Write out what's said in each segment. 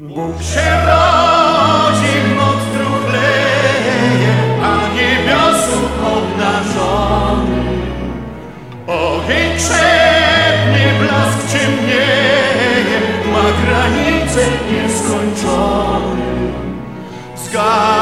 Bóg się rodzi, moc truchleje, a niebiosu obnażony. Ogień krzepnie, blask ciemnieje, ma granice nieskończone. Zgadza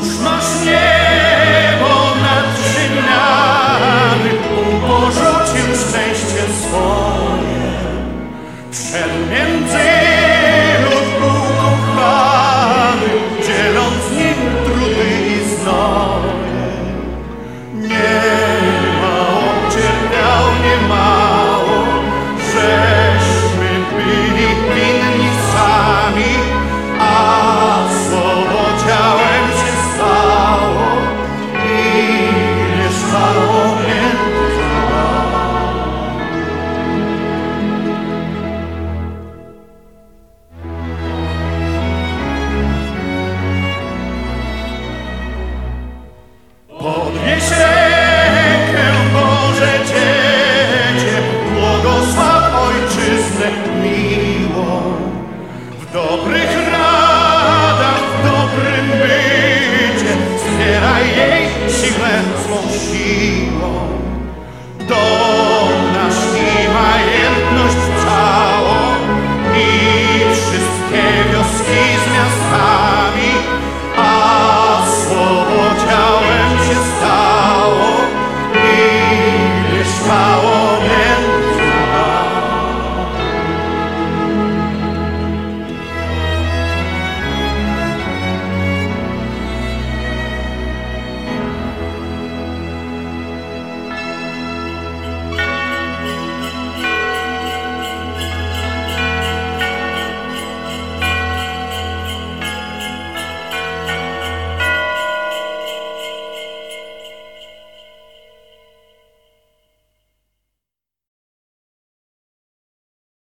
Jesus, nosso